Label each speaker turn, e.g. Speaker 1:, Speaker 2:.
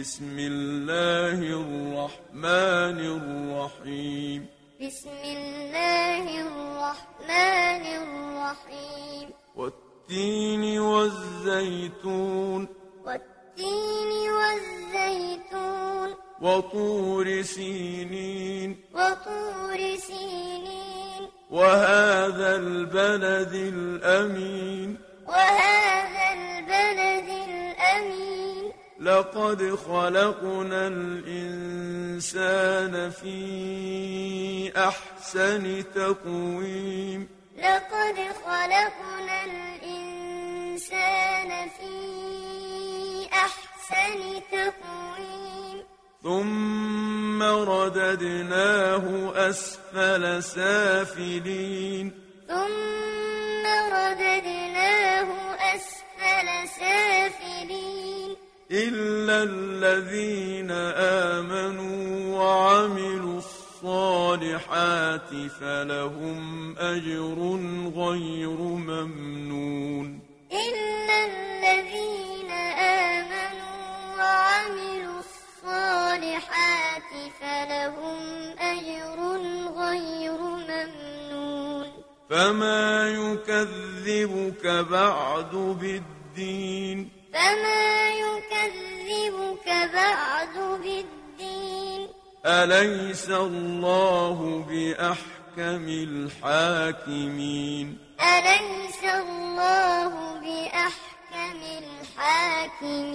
Speaker 1: بسم الله الرحمن الرحيم.
Speaker 2: بسم الله الرحمن الرحيم.
Speaker 1: والتين والزيتون.
Speaker 2: والتين والزيتون.
Speaker 1: وطور سينين.
Speaker 2: وطور سينين.
Speaker 1: وهذا البلد الأمين. لقد خلقنا الإنسان في أحسن تقويم.
Speaker 2: لقد خلقنا الإنسان في أحسن تقويم.
Speaker 1: ثم رددناه أسفل سافلين.
Speaker 2: ثم
Speaker 1: إلا الذين آمنوا وعملوا الصالحات فلهم أجر غير ممنون
Speaker 2: إلا الذين آمنوا وعملوا الصالحات فلهم أجر غير ممنون
Speaker 1: فما يكذبك بعد بالدين
Speaker 2: فما يكذبك بعد بالدين
Speaker 1: أليس الله بأحكم الحاكمين
Speaker 2: أليس الله بأحكم الحاكمين